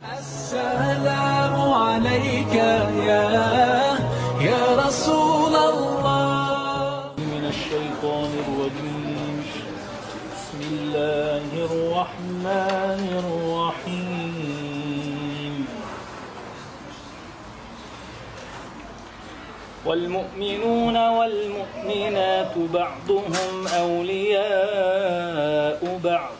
السلام عليك يا يا رسول الله. من الشيطان الرجيم. بسم الله الرحمن الرحيم. والمؤمنون والمؤمنات بعضهم أولياء بعض.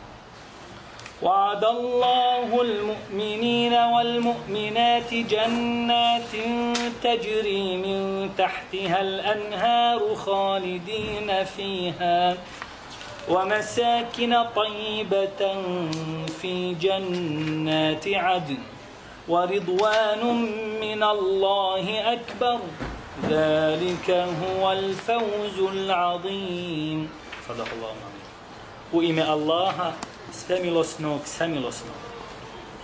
وعد الله المؤمنين والمؤمنات جنات تجري من تحتها الأنهار خالدين فيها ومساكن طيبة في جنات عدن ورضوان من الله أكبر. ذلك هو الفوز العظيم. صدق الله العظيم. وإمع الله. Svemilosnog, samilosnog.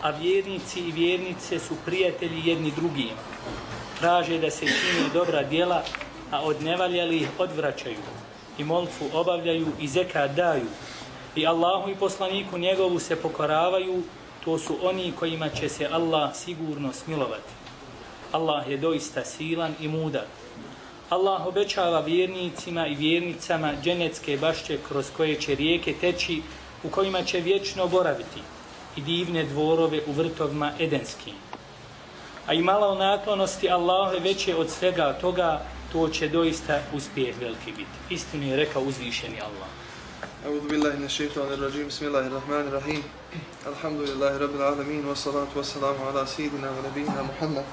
A vjernici i vjernice su prijatelji jedni drugima. Traže da se čini dobra djela, a od nevaljalih odvraćaju. I molitvu obavljaju i zeka daju. I Allahu i poslaniku njegovu se pokoravaju, to su oni kojima će se Allah sigurno smilovati. Allah je doista silan i mudar. Allah obećava vjernicima i vjernicama dženecke bašće kroz koje će rijeke teći u kojima će vječno boraviti i divne dvorove u vrtovima edenskim. A i malo naklonosti Allahe veće od svega toga, to će doista uspjeh veliki biti. Istinu je rekao uzvišeni Allah. أعوذ بالله من الشيطان الرجيم بسم الله الرحمن الرحيم الحمد لله رب العالمين والصلاة والسلام على سيدنا ونبينا محمد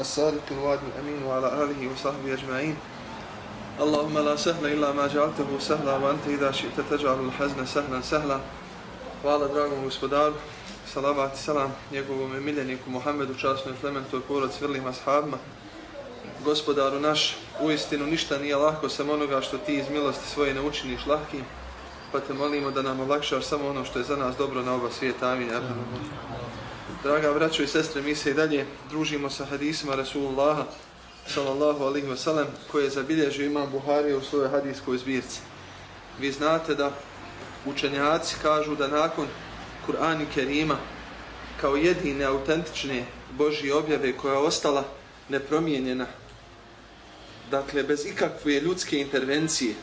الصادق الوعد الأمين وعلى آله وصحبه أجمعين اللهم لا سهل إلا ما جعلته سهلا وأنت إذا شئت تجعل الحزن سهلا سهلا Hvala dragom gospodaru, salavat i salam njegovom miljeniku Muhammedu, časnoj plementoj porod svrlim ashabima. Gospodaru naš, u istinu ništa nije lahko samo onoga što ti iz milosti svoje ne učiniš lahkim, pa te molimo da nam olakšaš samo ono što je za nas dobro na oba svijeta. Amin. Draga braćo i sestre, mi se i dalje družimo sa hadisima Rasulullaha, sallallahu alaihi wa sallam, koje je zabilježio imam Buhari u svojoj hadijskoj zbirci. Vi znate da učenjaci kažu da nakon Kur'an i Kerima kao jedine autentične Božje objave koja je ostala nepromijenjena, dakle bez ikakve ljudske intervencije,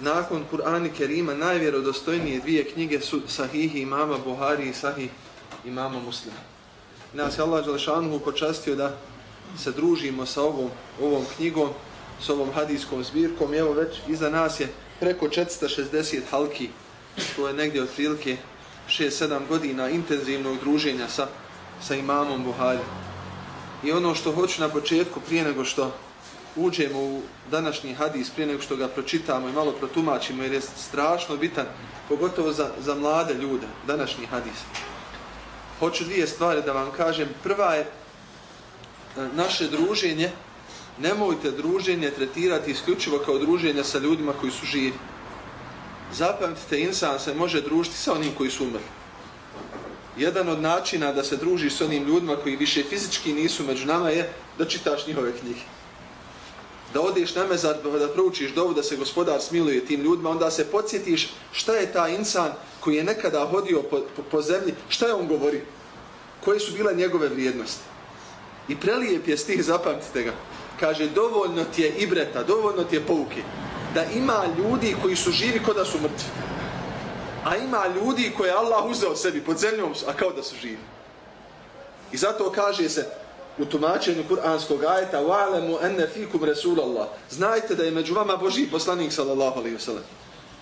nakon Kur'an i Kerima najvjerodostojnije dvije knjige su Sahihi imama Buhari i Sahih imama Muslima. Nas je Allah Đalešanuhu počastio da se družimo sa ovom, ovom knjigom, s ovom hadijskom zbirkom. Evo već iza nas je preko 460 halki, to je negdje otprilike 6-7 godina intenzivnog druženja sa, sa imamom Buhari. I ono što hoću na početku, prije nego što uđemo u današnji hadis, prije nego što ga pročitamo i malo protumačimo, jer je strašno bitan, pogotovo za, za mlade ljude, današnji hadis. Hoću dvije stvari da vam kažem. Prva je E, naše druženje, nemojte druženje tretirati isključivo kao druženje sa ljudima koji su živi. Zapamtite, insan se može družiti sa onim koji su umrli. Jedan od načina da se družiš s onim ljudima koji više fizički nisu među nama je da čitaš njihove knjige. Da odeš na mezar, pa da proučiš dovu, da se gospodar smiluje tim ljudima, onda se podsjetiš šta je ta insan koji je nekada hodio po, po, po zemlji, šta je on govorio, koje su bile njegove vrijednosti. I prelijep je stih, zapamtite ga. Kaže, dovoljno ti je ibreta, dovoljno ti je pouke. Da ima ljudi koji su živi kao da su mrtvi. A ima ljudi koje Allah uzeo sebi pod zemljom, a kao da su živi. I zato kaže se u tumačenju kuranskog ajeta وَعْلَمُ أَنَّ فِيكُمْ رَسُولَ اللَّهِ Znajte da je među vama Boži poslanik sallallahu alaihi wa sallam.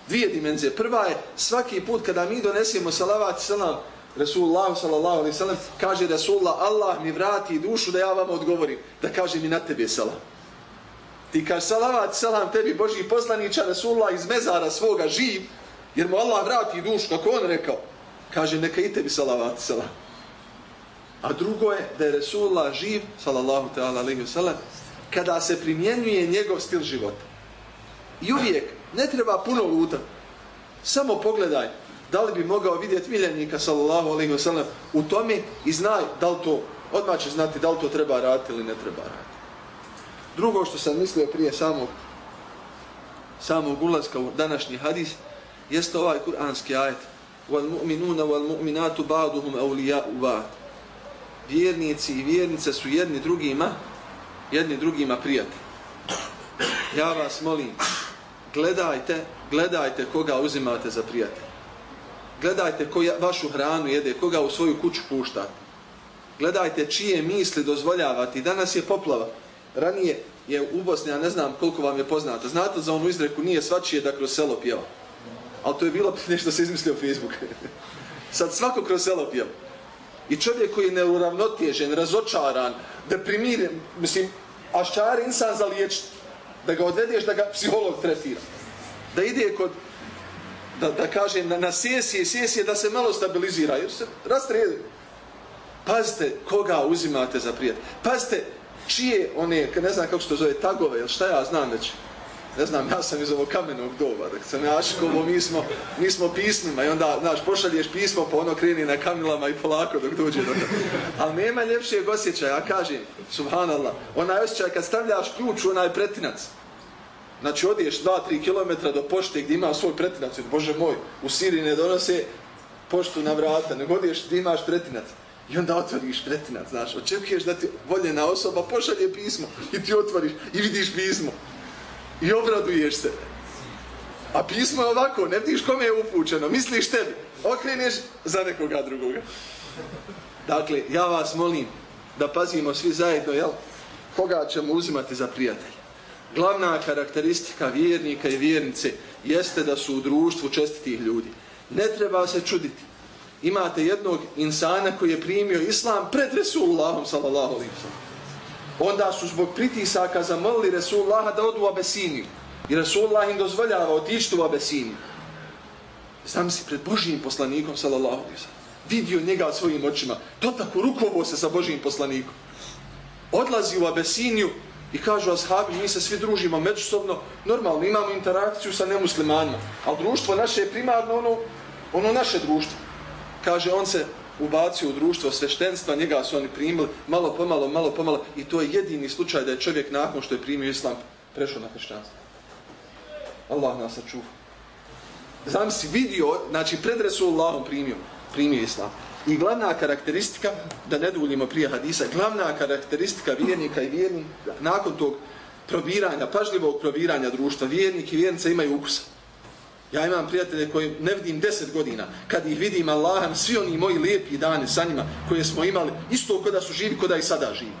Dvije dimenzije. Prva je svaki put kada mi donesemo salavat salam Resulullah sallallahu alaihi sallam kaže Resulullah Allah mi vrati dušu da ja vam odgovorim da kaže mi na tebe salam ti kaže salavat salam tebi Boži poslanića Resulullah iz mezara svoga živ jer mu Allah vrati dušu kako on rekao kaže neka i tebi salavat salam A drugo je da je Resulullah živ, sallallahu ta'ala alaihi wasallam, kada se primjenjuje njegov stil života. I uvijek, ne treba puno luta. Samo pogledaj da li bi mogao vidjeti miljenika, sallallahu alaihi wasallam, u tome i znaj da li to, odmah će znati da li to treba raditi ili ne treba raditi. Drugo što sam mislio prije samog samog ulazka u današnji hadis, jeste ovaj kuranski ajet. وَالْمُؤْمِنُونَ وَالْمُؤْمِنَاتُ بَعْدُهُمْ أَوْلِيَاءُ بَعْدُ Vjernici i vjernice su jedni drugima, jedni drugima prijatelji. Ja vas molim, gledajte, gledajte koga uzimate za prijatelj. Gledajte ko vašu hranu jede, koga u svoju kuću puštate. Gledajte čije misli dozvoljavati. Danas je poplava. Ranije je u Bosni, ja ne znam koliko vam je poznato. Znate za onu izreku, nije svačije da kroz selo pjeva. Ali to je bilo nešto se izmislio Facebook. Sad svako kroz selo pjeva. I čovjek koji je neuravnotežen, razočaran, deprimiren, mislim, a ščar insan za liječiti, da ga odvedeš, da ga psiholog tretira. Da ide kod, da, da kažem, na, na sesije, sesije, da se malo stabilizira, jer se rastrijedi. Pazite koga uzimate za prijatelj. Pazite čije one, ne znam kako se to zove, tagove, ili šta ja znam već, ne znam, ja sam iz ovog kamenog doba, dok sam ja škovo, mi smo, mi smo pismima i onda, znaš, pošalješ pismo, pa ono kreni na kamilama i polako dok dođe do toga. Ali nema ljepšijeg osjećaja, ja kažem, subhanallah, onaj osjećaj kad stavljaš ključ u onaj pretinac, znači odiješ 2-3 km do pošte gdje ima svoj pretinac, bože moj, u Siriji ne donose poštu na vrata, nego odiješ gdje imaš pretinac, I onda otvoriš pretinac, znaš, očekuješ da ti voljena osoba pošalje pismo i ti otvoriš i vidiš pismo. I obraduješ se. A pismo je ovako, ne vidiš kome je upućeno, misliš tebi, okreneš za nekoga drugoga. Dakle, ja vas molim da pazimo svi zajedno, jel? Koga ćemo uzimati za prijatelja? Glavna karakteristika vjernika i vjernice jeste da su u društvu čestitih ljudi. Ne treba se čuditi imate jednog insana koji je primio islam pred Resulullahom sallallahu alaihi Onda su zbog pritisaka zamolili Resulullaha da odu u Abesiniju. I Resulullah im dozvoljava otići u Abesiniju. Znam si pred Božijim poslanikom sallallahu alaihi Vidio njega svojim očima. To tako rukovo se sa Božijim poslanikom. Odlazi u Abesiniju i kažu ashabi, mi se svi družimo međusobno, normalno imamo interakciju sa nemuslimanima, ali društvo naše je primarno ono, ono naše društvo kaže on se ubacio u društvo sveštenstva, njega su oni primili malo pomalo, malo pomalo i to je jedini slučaj da je čovjek nakon što je primio islam prešao na hršćanstvo. Allah nas sačuva. Znam si vidio, znači pred Resulullahom primio, primio islam. I glavna karakteristika, da ne duljimo prije hadisa, glavna karakteristika vjernika i vjernika nakon tog probiranja, pažljivog probiranja društva, vjernik i vjernica imaju ukusa. Ja imam prijatelje koje ne vidim deset godina. Kad ih vidim Allaham, svi oni moji lijepi dani sa njima koje smo imali, isto kod da su živi, kod da i sada živi.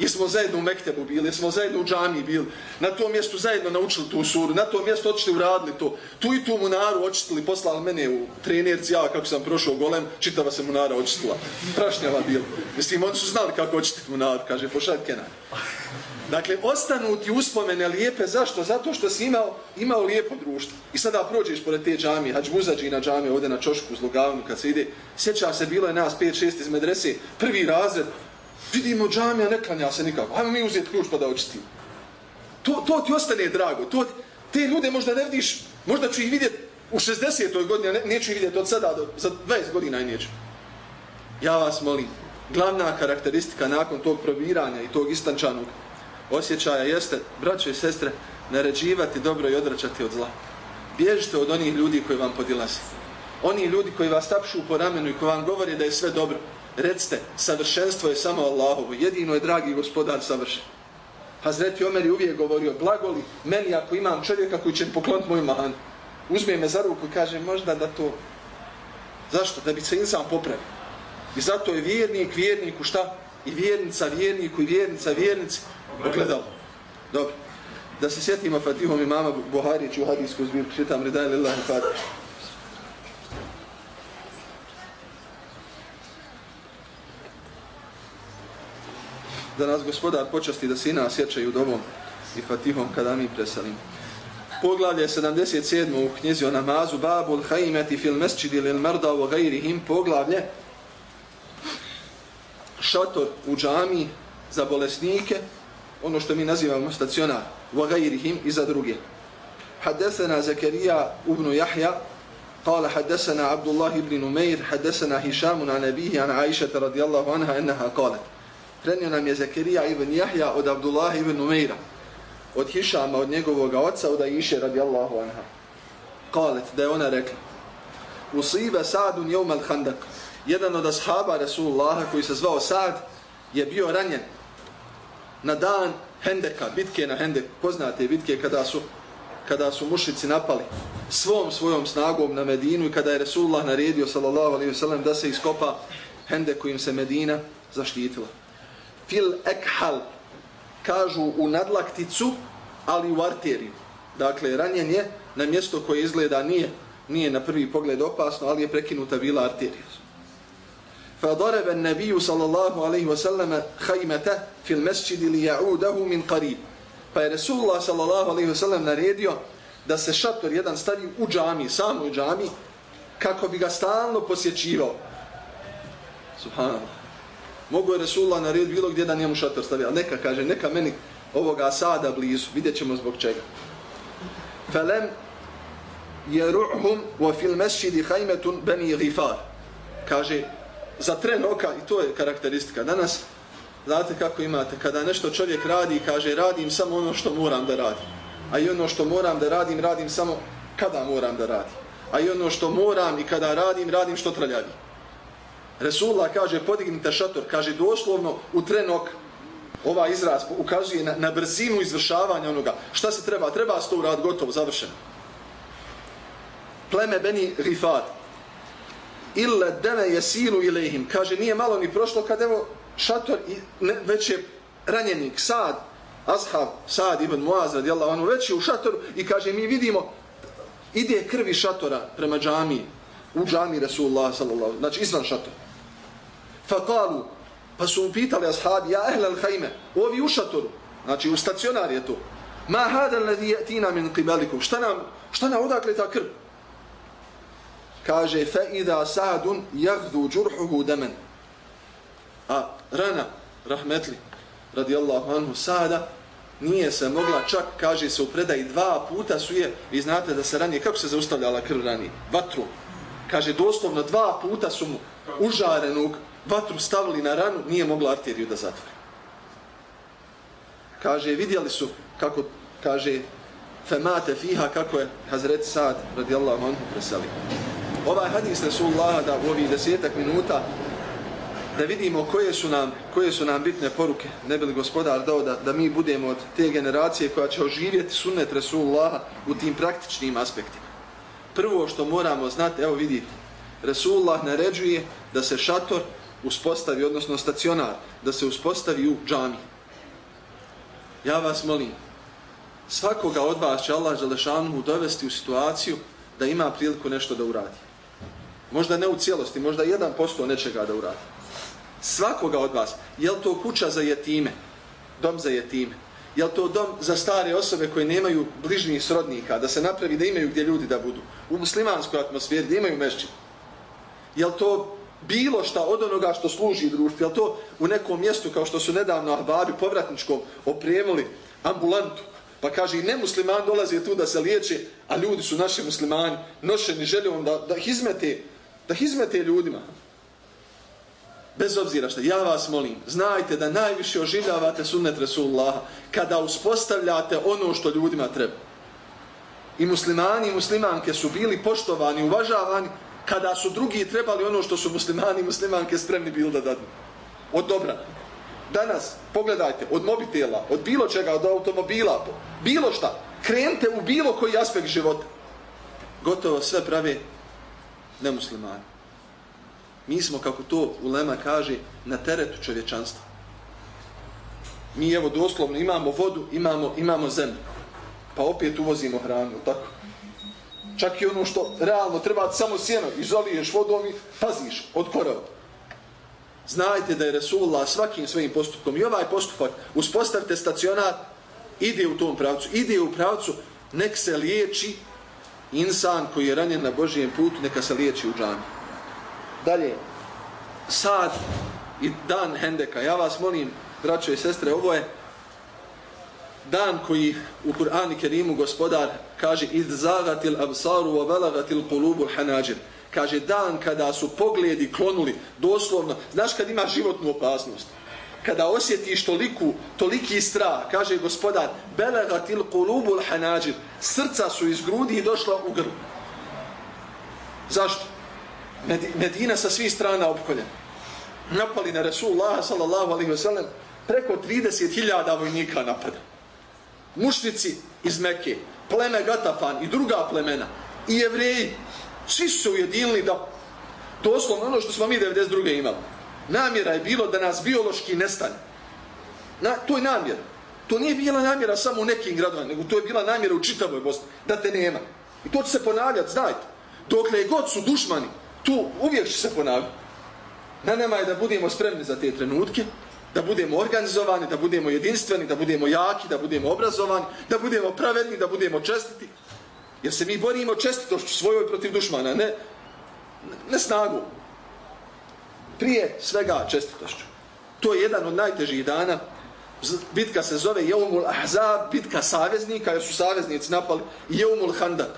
Jesmo zajedno u Mektebu bili, jesmo zajedno u džamiji bili, na tom mjestu zajedno naučili tu suru, na tom mjestu očitili uradili to, tu i tu munaru očitili, poslali mene u trenerci, ja kako sam prošao golem, čitava se munara očitila, prašnjava bila. Mislim, oni su znali kako očititi munaru, kaže, pošalj Kenan. Dakle, ostanu ti uspomene lijepe, zašto? Zato što si imao, imao lijepo društvo. I sada prođeš pored te džamije, hađ muzađi na džamije, ovdje na čošku, u Zlogavnu, kad se ide, sjeća se, bilo je nas 5-6 iz medrese, prvi razred, vidimo džamija, ne klanja se nikako, hajmo mi uzeti ključ pa da očistimo. To, to ti ostane drago, to, te ljude možda ne vidiš, možda ću ih vidjeti u 60. godini, ne, neću ih vidjeti od sada do, za 20 godina i neću. Ja vas molim, glavna karakteristika nakon tog probiranja i tog istančanog osjećaja jeste, braćo i sestre, naređivati dobro i odračati od zla. Bježite od onih ljudi koji vam podilaze. Oni ljudi koji vas tapšu po ramenu i koji vam govori da je sve dobro. Recite, savršenstvo je samo Allahovo. Jedino je dragi gospodar savršen. Hazreti Omer je uvijek govorio, blagoli meni ako imam čovjeka koji će pokloniti moju manu. Uzme me za ruku i kaže, možda da to... Zašto? Da bi se insan popravio. I zato je vjernik vjerniku šta? I vjernica vjerniku i vjernica vjernici ogledalo. Dobro. Da se sjetimo Fatihom imama Buharić u hadijsku zbirku. Čitam redaj Fatih. Da nas gospodar počasti da sina sjećaju dobom i Fatihom kada mi preselimo. Poglavlje 77. u knjizi o namazu Babul Haimeti fil mesčidi lil merda u gajrihim. Poglavlje šator u džami za bolesnike, ono što mi nazivamo stacionar, wa gajrihim i za druge. حدثنا زكريا ابن يحيى قال حدثنا عبد الله بن نمير حدثنا هشام عن أبيه عن عائشة رضي الله عنها أنها قالت Prenio nam je Zakirija ibn Jahja od Abdullah ibn Umeira, od Hišama, od njegovog oca, od Aisha radijallahu anha. Kalet, da je ona rekla, Usiba Sa'dun jevma al-Handak. Jedan od ashaba Rasulullaha koji se zvao Sa'd je bio ranjen na dan Hendeka, bitke na Hendek, poznate bitke kada su kada su mušici napali svom svojom snagom na Medinu i kada je Resulullah naredio sallallahu alaihi wasallam da se iskopa Hendek kojim se Medina zaštitila Fil ekhal kažu u nadlakticu, ali u arteriju. Dakle, ranjen je na mjesto koje izgleda nije nije na prvi pogled opasno, ali je prekinuta bila arterija. فضرب النبي صلى الله عليه وسلم خيمته في المسجد ليعوده من قريب pa je Resulullah sallallahu alaihi wasallam naredio da se šator jedan stavi u džami, samo u džami, kako bi ga stalno posjećivao. Subhanallah. Mogu je Resulullah narediti bilo gdje da njemu šator stavi, ali neka kaže, neka meni ovoga sada blizu, vidjet ćemo zbog čega. Felem jeru'hum wa fil mesjidi hajmetun beni gifar. Kaže, za tren oka, i to je karakteristika. Danas, znate kako imate, kada nešto čovjek radi, kaže, radim samo ono što moram da radim. A i ono što moram da radim, radim samo kada moram da radim. A i ono što moram i kada radim, radim što traljavi. Resulullah kaže, podignite šator, kaže, doslovno u trenok. Ova izraz ukazuje na, na brzinu izvršavanja onoga. Šta se treba? Treba se to urad gotovo, završeno. Pleme Beni Rifat. Illa dene jesilu ilihim. Kaže, nije malo ni prošlo kad evo šator i ne, već je ranjenik, Sad, Ashab, Sad ibn Muaz radijallahu anhu, već je u šatoru i kaže, mi vidimo, ide krvi šatora prema džamiji, u džami Rasulullah sallallahu, znači izvan šatora. Fakalu, pa su upitali ashabi, ja ehle al-hajme, ovi u šatoru, znači u stacionar je to, ma hada alladhi yatina min qibalikum? Šta nam šta nam odakle ta krv? Kaže fa idha sa'dun yaghdu jurhuhu daman. A rana rahmetli radijallahu anhu sada nije se mogla čak kaže se u predaji dva puta su je vi znate da se ranije kako se zaustavljala krv rani vatru. Kaže doslovno dva puta su mu užarenog vatru stavili na ranu nije mogla arteriju da zatvori. Kaže vidjeli su kako kaže femate fiha kako je Hazret Sad radijallahu anhu preseli. Ovaj hadis Rasulullah da u ovih desetak minuta da vidimo koje su nam koje su nam bitne poruke ne bi li gospodar dao da, da mi budemo od te generacije koja će oživjeti sunnet Rasulullah u tim praktičnim aspektima. Prvo što moramo znati evo vidite Rasulullah naređuje da se šator uspostavi odnosno stacionar da se uspostavi u džami. Ja vas molim svakoga od vas će Allah Želešanu dovesti u situaciju da ima priliku nešto da uradi. Možda ne u cijelosti možda jedan posto nečega da uradi. Svakoga od vas, je li to kuća za jetime, dom za jetime, je li to dom za stare osobe koje nemaju bližnjih srodnika, da se napravi da imaju gdje ljudi da budu, u muslimanskoj atmosferi, da imaju mešći, je li to bilo šta od onoga što služi društvu, Jel to u nekom mjestu kao što su nedavno ahbabi povratničkom opremili ambulantu, pa kaže i nemusliman dolazi tu da se liječe, a ljudi su naši muslimani, nošeni željom da, da hizmete da hizmete ljudima. Bez obzira što ja vas molim, znajte da najviše oživljavate sunnet Resulullah kada uspostavljate ono što ljudima treba. I muslimani i muslimanke su bili poštovani, uvažavani kada su drugi trebali ono što su muslimani i muslimanke spremni bili da dadu. Od dobra. Danas, pogledajte, od mobitela, od bilo čega, od automobila, bilo šta, krenite u bilo koji aspekt života. Gotovo sve prave nemuslimani mi smo, kako to Ulema kaže, na teretu čovječanstva. Mi evo doslovno imamo vodu, imamo, imamo zemlju. Pa opet uvozimo hranu, tako? Čak i ono što realno treba samo sjeno, izoliješ vodom i paziš od korova. Znajte da je Resulullah svakim svojim postupkom i ovaj postupak uspostavite stacionar, ide u tom pravcu, ide u pravcu, nek se liječi insan koji je ranjen na Božijem putu, neka se liječi u džami. Dalje, Sad i dan Hendeka. Ja vas molim, braćo i sestre, ovo je dan koji u Kur'anu Kerimu gospodar kaže id zagatil absaru wa balagatil qulubul hanajir. Kaže dan kada su pogledi klonuli doslovno znaš kad ima životnu opasnost? Kada osjetiš toliku toliki strah kaže gospodar balagatil qulubul hanajir. Srca su iz grudi i došla u grlu zašto? Medina sa svih strana opkoljena napali na Rasulullah sallallahu alaihi wasallam preko 30.000 vojnika napada. Mušnici iz Mekke, pleme Gatafan i druga plemena, i jevreji, svi su se ujedinili da doslovno ono što smo mi 92. imali. Namjera je bilo da nas biološki nestane. Na, to je namjera. To nije bila namjera samo u nekim gradovima, nego to je bila namjera u čitavoj Bosni, da te nema. I to će se ponavljati, znajte. Dokle god su dušmani, tu uvijek će se ponavljati. Na nama je da budemo spremni za te trenutke, da budemo organizovani, da budemo jedinstveni, da budemo jaki, da budemo obrazovani, da budemo pravedni, da budemo čestiti. Jer se mi borimo čestitošću svojoj protiv dušmana, ne, ne snagu. Prije svega čestitošću. To je jedan od najtežih dana. Bitka se zove Jeumul Ahzab, bitka saveznika, jer su saveznici napali Jeumul Handak,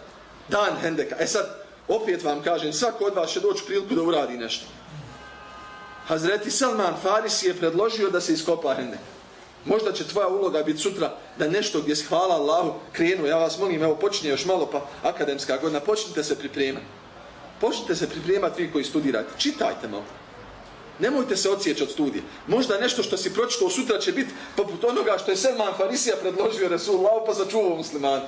dan Hendeka. E sad, opet vam kažem, svako od vas će doći priliku da uradi nešto. Hazreti Salman Farisi je predložio da se iskopa Hendek. Možda će tvoja uloga biti sutra da nešto gdje se hvala Allahu krenu. Ja vas molim, evo počinje još malo pa akademska godina. Počnite se pripremati. Počnite se pripremati vi koji studirate. Čitajte malo. Nemojte se odsjeći od studije. Možda nešto što si pročitao sutra će biti poput onoga što je Salman Farisija predložio Resulullahu pa začuvao muslimana.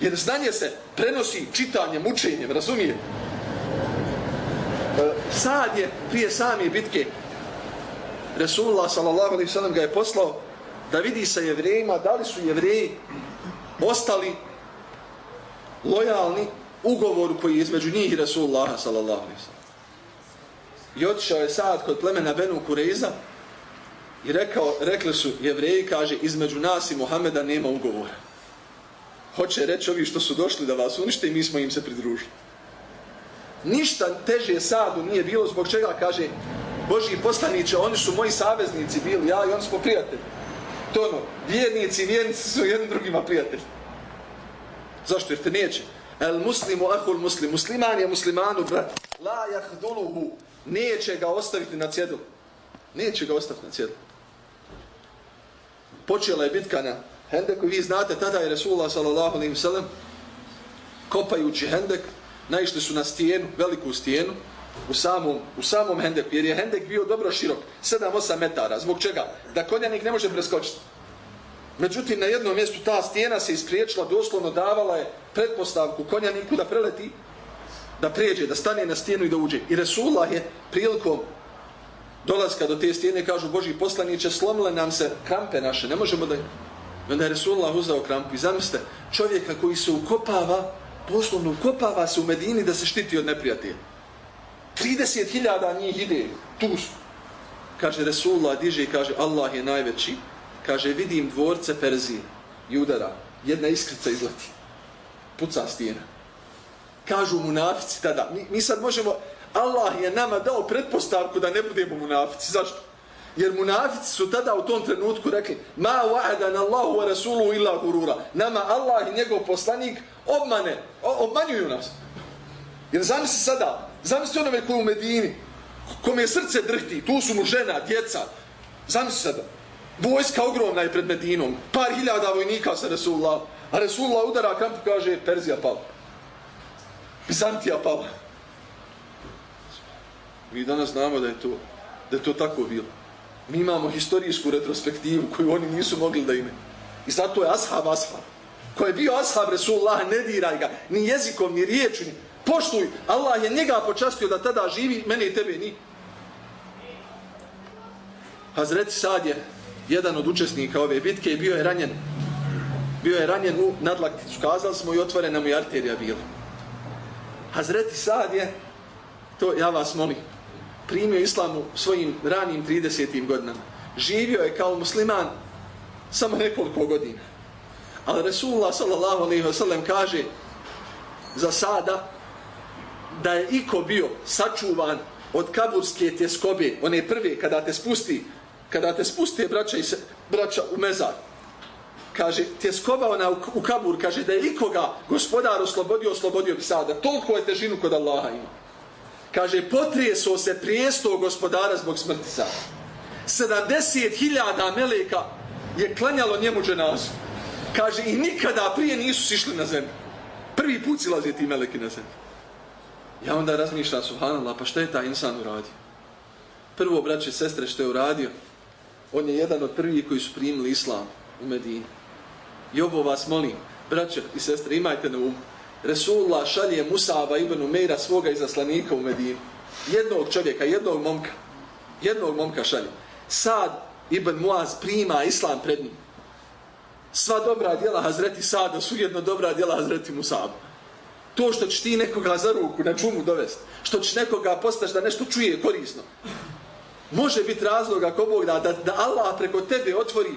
Jer znanje se prenosi čitanjem, učenjem, razumije? Sad je prije same bitke Resulullah sallallahu alaihi sallam ga je poslao da vidi sa jevrejima da li su jevreji ostali lojalni ugovoru koji je između njih i Resulullah sallallahu alaihi sallam. I otišao je sad kod plemena Benu Kureiza i rekao, rekli su jevreji, kaže, između nas i Muhameda nema ugovora. Hoće reći ovi što su došli da vas unište i mi smo im se pridružili ništa teže Sadu nije bilo zbog čega kaže Boži poslaniće, oni su moji saveznici bili, ja i oni smo prijatelji. To ono, vjernici i vjernici su jednim drugima prijatelji. Zašto? Jer te neće. El muslimu ahul muslim. Musliman je muslimanu, brat. La jahduluhu. Neće ga ostaviti na cjedu. Neće ga ostaviti na cjedu. Počela je bitka na Hendeku. Vi znate, tada je Resulullah sallallahu alaihi kopajući Hendek, naišli su na stijenu, veliku stijenu, u samom, u samom hendeku, jer je hendek bio dobro širok, 7-8 metara. Zbog čega? Da konjanik ne može preskočiti. Međutim, na jednom mjestu ta stijena se ispriječila, doslovno davala je pretpostavku konjaniku da preleti, da prijeđe, da stane na stijenu i da uđe. I Resulullah je prilikom dolaska do te stijene, kažu Boži poslaniće, slomile nam se krampe naše, ne možemo da... Onda je Resulullah uzao krampu i zamislite, čovjeka koji se ukopava doslovno ukopava se u Medini da se štiti od neprijatelja. 30.000 njih ide, tu su. Kaže Resulullah, diže i kaže Allah je najveći. Kaže vidim dvorce Perzije i udara. Jedna iskrica izleti. Puca stijena. Kažu munafici tada. Mi, mi sad možemo, Allah je nama dao pretpostavku da ne budemo munafici. Zašto? Jer munafici su tada u tom trenutku rekli Ma wa'adan Allahu wa rasuluhu illa gurura. Nama Allah i njegov poslanik obmane, obmanjuju nas. Jer zamisli sada, zamisli onome koji u Medini, kome je srce drhti, tu su mu žena, djeca. Zamisli sada, vojska ogromna je pred Medinom, par hiljada vojnika sa Resulullah, a Resulullah udara kampu kaže Perzija pala. Bizantija pala. Mi danas znamo da je to, da je to tako bilo. Mi imamo historijsku retrospektivu koju oni nisu mogli da imaju. I zato je ashab ashab. Ko je bio ashab Resulullah, ne diraj ga, ni jezikom, ni riječu, ni poštuj. Allah je njega počastio da tada živi, mene i tebe ni. Hazreti Sad je jedan od učesnika ove bitke i bio je ranjen. Bio je ranjen u nadlakticu. Kazali smo i otvorena mu je arterija bila. Hazreti Sad je, to ja vas molim, primio islamu svojim ranim 30. godinama. Živio je kao musliman samo nekoliko godina. Ali Resulullah sallallahu alaihi wa sallam kaže za sada da je iko bio sačuvan od kaburske tjeskobe, one prve, kada te spusti, kada te spusti braća, i se, braća u mezar, kaže, tjeskoba ona u, u kabur, kaže, da je ikoga gospodar oslobodio, oslobodio bi sada. Toliko je težinu kod Allaha ima. Kaže, potrijeso se prijesto gospodara zbog smrti sada. 70.000 meleka je klanjalo njemu dženazu. Kaže, i nikada prije nisu sišli na zemlju. Prvi put silaze ti meleki na zemlju. Ja onda razmišljam, subhanallah, pa šta je taj insan uradio? Prvo, braće, sestre, što je uradio? On je jedan od prvih koji su primili islam u Medini. I ovo vas molim, braće i sestre, imajte na umu. Resulullah šalje Musaba ibn Umeira svoga izaslanika u Medinu. Jednog čovjeka, jednog momka. Jednog momka šalje. Sad ibn Muaz prima islam pred njim. Sva dobra djela Hazreti Sada su jedno dobra djela Hazreti Musaba. To što će ti nekoga za ruku na čumu dovesti, što ćeš nekoga postaš da nešto čuje korisno, može biti razlog ako Bog da, da, da Allah preko tebe otvori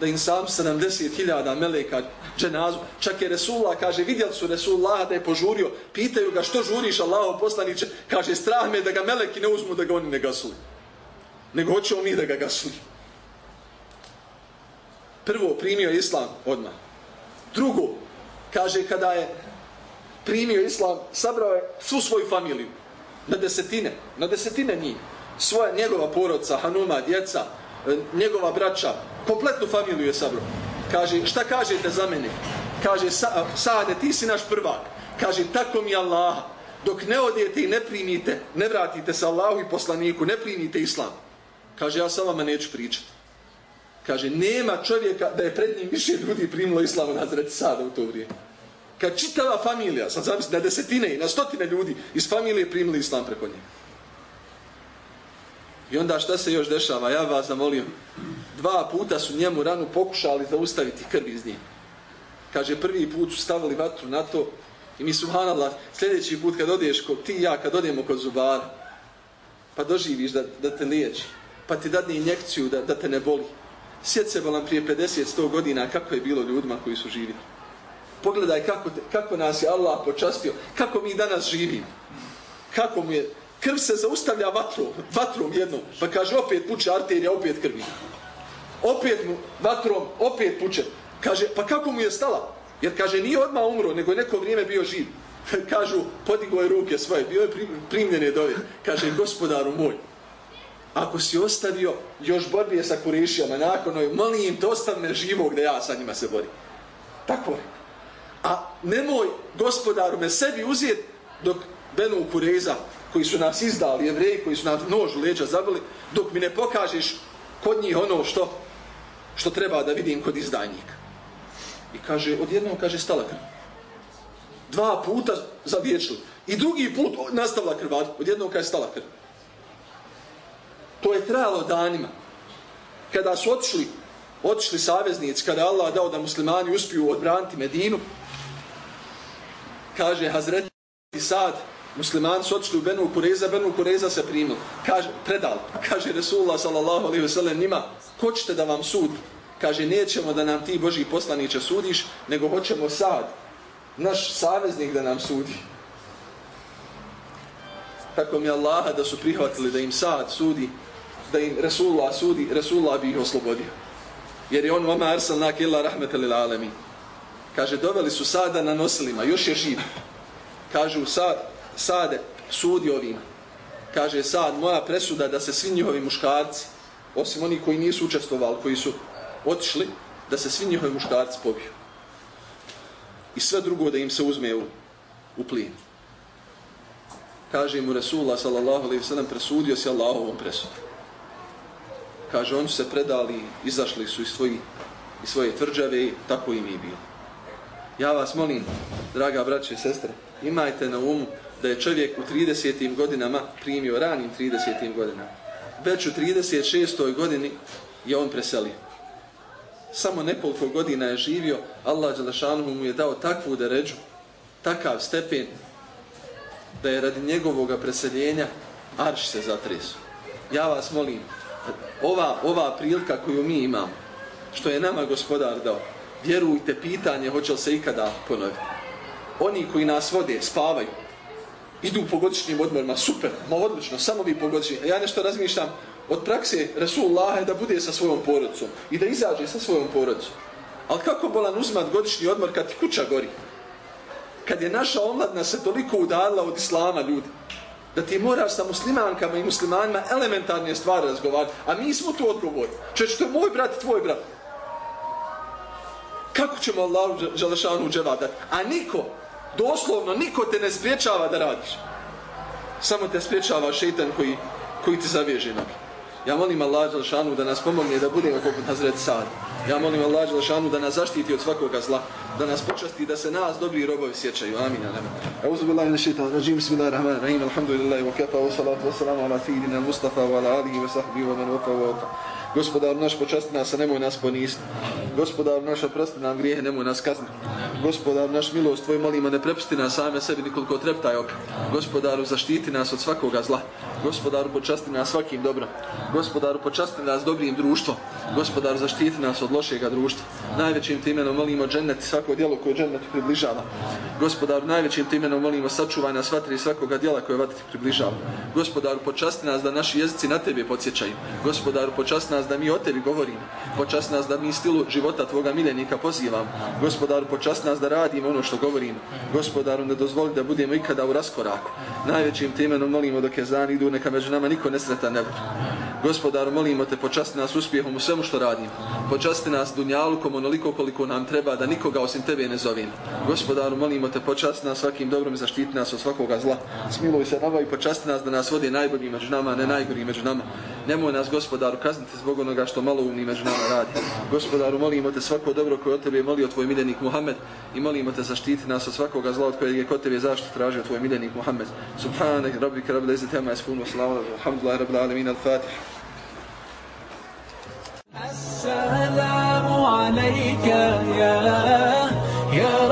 da im sam 70.000 meleka dženazu. Čak je Resulullah, kaže, vidjeli su Resulullah da je požurio, pitaju ga što žuriš Allahov poslaniće, kaže, strah me da ga meleki ne uzmu da ga oni ne gasuli. Nego hoćemo mi da ga gasuli. Prvo, primio islam odmah. Drugo, kaže, kada je primio islam, sabrao je svu svoju familiju na desetine, na desetine njih. Svoja, njegova porodca, Hanuma, djeca, e, njegova braća, kompletnu familiju je sabrao. Kaže, šta kažete za mene? Kaže, Sa, e, Sade, ti si naš prvak. Kaže, tako mi Allah, dok ne odete i ne primite, ne vratite se Allahu i poslaniku, ne primite islam. Kaže, ja sa vama neću pričati. Kaže, nema čovjeka da je pred njim više ljudi primilo islamu od Sada u to vrijeme. Kad čitava familija, sad zamisli, na desetine i na stotine ljudi iz familije primili islam preko njega. I onda šta se još dešava? Ja vas zamolim, dva puta su njemu ranu pokušali zaustaviti krv iz nje. Kaže, prvi put su stavili vatru na to i mi subhanallah, sljedeći put kad odeš, ti i ja kad odemo kod zubara, pa doživiš da, da te liječi, pa ti dadne injekciju da, da te ne boli. Sjed se bolam prije 50-100 godina kako je bilo ljudima koji su živili. Pogledaj kako, te, kako nas je Allah počastio, kako mi danas živimo. Kako mu je, krv se zaustavlja vatrom, vatrom jednom, pa kaže opet puče arterija, opet krvi. Opet mu vatrom, opet puče. Kaže, pa kako mu je stala? Jer kaže, nije odmah umro, nego je neko vrijeme bio živ. Kažu, podigo je ruke svoje, bio je primljene dove. Kaže, gospodaru moj, ako si ostavio još borbije sa kurišijama nakon ovoj, molim te ostavne živog da ja sa njima se borim. Tako je. A nemoj gospodaru me sebi uzeti dok Benu Kureza, koji su nas izdali, jevreji koji su nas nož u leđa zabili, dok mi ne pokažeš kod njih ono što što treba da vidim kod izdajnika. I kaže, odjednom kaže stala krv. Dva puta zavječili. I drugi put nastavila krvat. Odjednom kaže stala krv. To je trajalo danima. Kada su otišli, otišli saveznici, kada Allah dao da muslimani uspiju odbraniti Medinu, kaže Hazreti Sad, muslimani su otišli u Benu Kureza, Benu Kureza se primili. Kaže, predal, kaže Resulullah sallallahu njima, ko ćete da vam sudi? Kaže, nećemo da nam ti Boži poslaniće sudiš, nego hoćemo sad, naš saveznik da nam sudi. Tako mi Allaha da su prihvatili da im sad sudi, da im Resulullah sudi, Resulullah bi ih oslobodio. Jer je on vama arsalnak illa rahmetelil alemi. Kaže, doveli su sada na nosilima, još je živ. Kažu, sad, sade, sudi ovima. Kaže, sad, moja presuda da se svi njihovi muškarci, osim oni koji nisu učestvovali, koji su otišli, da se svi njihovi muškarci pobiju. I sve drugo da im se uzme u, u plin. Kaže mu Resulullah sallallahu alaihi sallam, presudio si Allahovom presudom kaže, oni su se predali, izašli su iz, svoji, iz svoje tvrđave i tako im je bilo. Ja vas molim, draga braće i sestre, imajte na umu da je čovjek u 30. godinama primio ranim 30. godinama. Već u 36. godini je on preselio. Samo nekoliko godina je živio, Allah Đelešanu mu je dao takvu deređu, takav stepen, da je radi njegovog preseljenja arš se zatresu. Ja vas molim, ova, ova prilika koju mi imamo, što je nama gospodar dao, vjerujte, pitanje hoće li se ikada ponoviti. Oni koji nas vode, spavaju. idu po godišnjim odmorima, super, ma odlično, samo vi po godišnjim. Ja nešto razmišljam od prakse Rasulullah je da bude sa svojom porodicom i da izađe sa svojom porodicom. Ali kako bolan uzmat godišnji odmor kad ti kuća gori? Kad je naša omladna se toliko udalila od islama ljudi, da ti moraš sa muslimankama i muslimanima elementarne stvari razgovarati, a mi smo tu odgovorni. Češ, to je moj brat tvoj brat. Kako ćemo Allahu Đalešanu dževati? A niko, doslovno, niko te ne spriječava da radiš. Samo te spriječava šeitan koji, koji ti zaveže noge. Ja molim Allah Đelšanu da nas pomogne da budemo poput Hazret Sad. Ja molim Allah Đelšanu da nas zaštiti od svakoga zla, da nas počasti, da se nas dobri robovi sjećaju. Amin. Euzu billahi min shaitan rajim. Bismillahirrahmanirrahim. Alhamdulillahi wa kafa wa salatu wa salamu ala sayyidina Mustafa wa ala alihi wa sahbihi wa man wafa wa wafa. Gospodar naš počasti nas, a nemoj nas poniziti. Gospodar naš oprosti nam grijehe, nemoj nas kazniti. Gospodar naš milost tvoj molimo, ne prepusti nas same sebi nikoliko treptaj oka. Gospodaru zaštiti nas od svakoga zla. Gospodaru počasti nas svakim dobro. Gospodaru počasti nas dobrim društvom. Gospodaru zaštiti nas od lošega društva. Najvećim ti imenom molimo džennet svako djelo koje džennetu približava. Gospodaru najvećim ti imenom molimo sačuvaj nas vatri svakoga djela koje vatri približava. Gospodaru počasti nas da naši jezici na tebe podsjećaju. Gospodaru počasti nas da mi o tebi govorimo. Počasti nas da mi stilu života tvoga miljenika pozivam. Gospodaru počasti nas da radimo ono što govorimo. Gospodaru ne dozvoli da budemo ikada u raskoraku. Najvećim ti imenom molimo dok je zan idu neka među nama niko nesreta ne bude. Gospodaru molimo te počasti nas uspjehom u svemu što radimo. Počasti nas dunjalukom onoliko koliko nam treba da nikoga osim tebe ne zovimo. Gospodaru molimo te počasti nas svakim dobrom i zaštiti nas od svakoga zla. Smiluj se nama ovaj i počasti nas da nas vodi najbolji među nama, ne najgori među nama Nemoj nas gospodaru kazniti zbog onoga što malo umni među nama radi. Gospodaru molimo te svako dobro koje od tebe je molio tvoj miljenik Muhammed i molimo te zaštiti nas od svakoga zla od kojeg je kod tebe zaštitu tražio tvoj miljenik Muhammed. Subhanak rabbika rabbil izzati amma yasifun wa salamun alhamdulillahi rabbil alamin al-fatih. السلام عليك يا يا